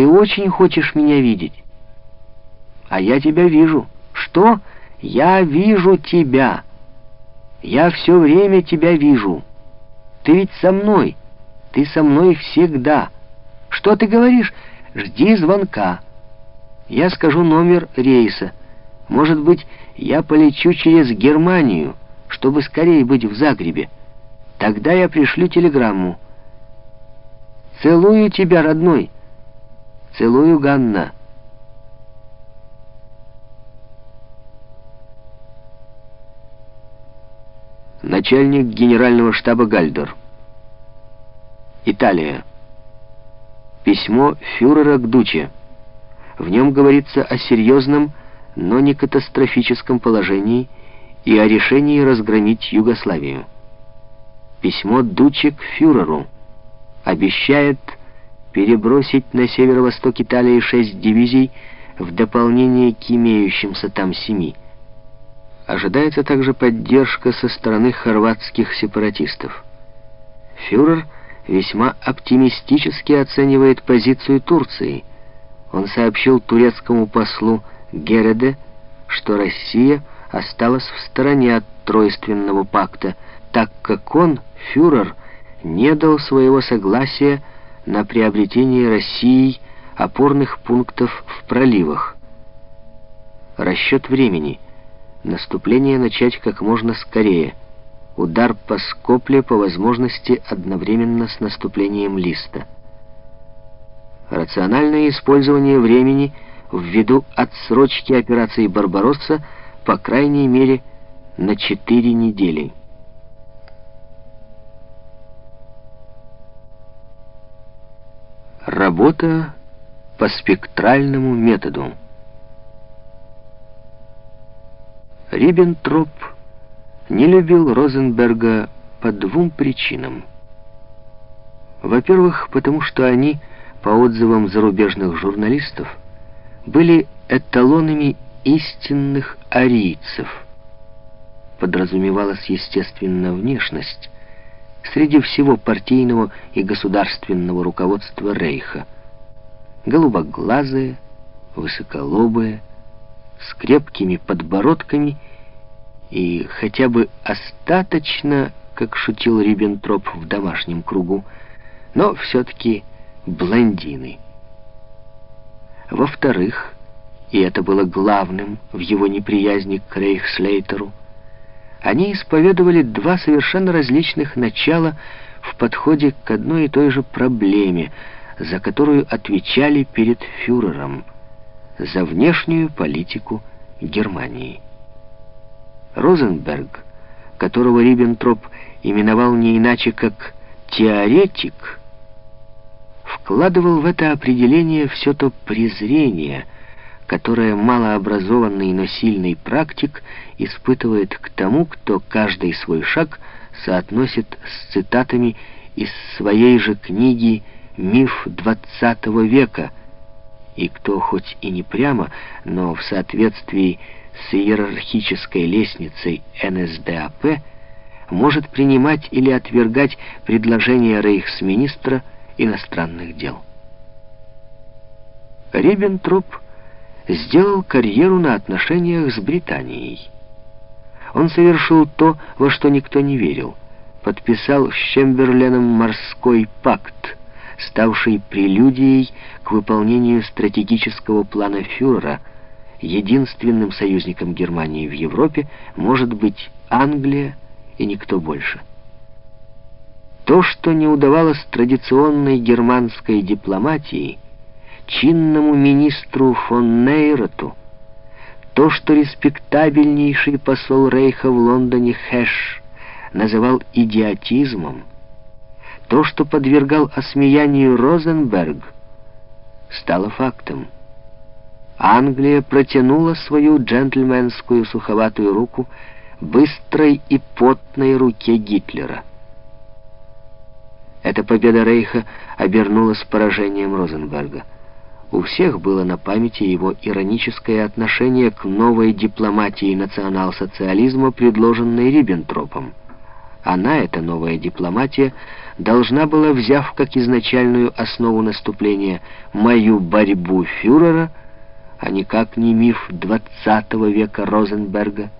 Ты очень хочешь меня видеть. А я тебя вижу. Что? Я вижу тебя. Я все время тебя вижу. Ты ведь со мной. Ты со мной всегда. Что ты говоришь? Жди звонка. Я скажу номер рейса. Может быть, я полечу через Германию, чтобы скорее быть в Загребе. Тогда я пришлю телеграмму. Целую тебя, родной. Целую, Ганна. Начальник генерального штаба Гальдер. Италия. Письмо фюрера к Дуче. В нем говорится о серьезном, но не катастрофическом положении и о решении разгромить Югославию. Письмо Дуче к фюреру обещает перебросить на северо-восток Италии шесть дивизий в дополнение к имеющимся там семи. Ожидается также поддержка со стороны хорватских сепаратистов. Фюрер весьма оптимистически оценивает позицию Турции. Он сообщил турецкому послу Гереде, что Россия осталась в стороне от Тройственного пакта, так как он, фюрер, не дал своего согласия на приобретение Россией опорных пунктов в проливах. Расчет времени. Наступление начать как можно скорее. Удар по Скопле по возможности одновременно с наступлением Листа. Рациональное использование времени ввиду отсрочки операции «Барбаросса» по крайней мере на 4 недели. Работа по спектральному методу. Риббентроп не любил Розенберга по двум причинам. Во-первых, потому что они, по отзывам зарубежных журналистов, были эталонами истинных арийцев. Подразумевалась, естественно, внешность, среди всего партийного и государственного руководства Рейха. Голубоглазые, высоколобые, с крепкими подбородками и хотя бы остаточно, как шутил Риббентроп в домашнем кругу, но все-таки блондины. Во-вторых, и это было главным в его неприязни к Рейхслейтеру, они исповедовали два совершенно различных начала в подходе к одной и той же проблеме, за которую отвечали перед фюрером, за внешнюю политику Германии. Розенберг, которого Риббентроп именовал не иначе как «теоретик», вкладывал в это определение все то презрение – которое малообразованный, но сильный практик испытывает к тому, кто каждый свой шаг соотносит с цитатами из своей же книги «Миф XX века», и кто хоть и не прямо, но в соответствии с иерархической лестницей НСДАП может принимать или отвергать предложения рейхсминистра иностранных дел. Риббентроп сделал карьеру на отношениях с Британией. Он совершил то, во что никто не верил. Подписал с Чемберленом морской пакт, ставший прелюдией к выполнению стратегического плана фюрера. Единственным союзником Германии в Европе может быть Англия и никто больше. То, что не удавалось традиционной германской дипломатии – чинному министру фон Нейроту то, что респектабельнейший посол Рейха в Лондоне Хэш называл идиотизмом, то, что подвергал осмеянию Розенберг, стало фактом. Англия протянула свою джентльменскую суховатую руку быстрой и потной руке Гитлера. Эта победа Рейха обернулась поражением Розенберга. У всех было на памяти его ироническое отношение к новой дипломатии национал-социализма, предложенной Риббентропом. Она, эта новая дипломатия, должна была, взяв как изначальную основу наступления мою борьбу фюрера, а никак не миф XX века Розенберга,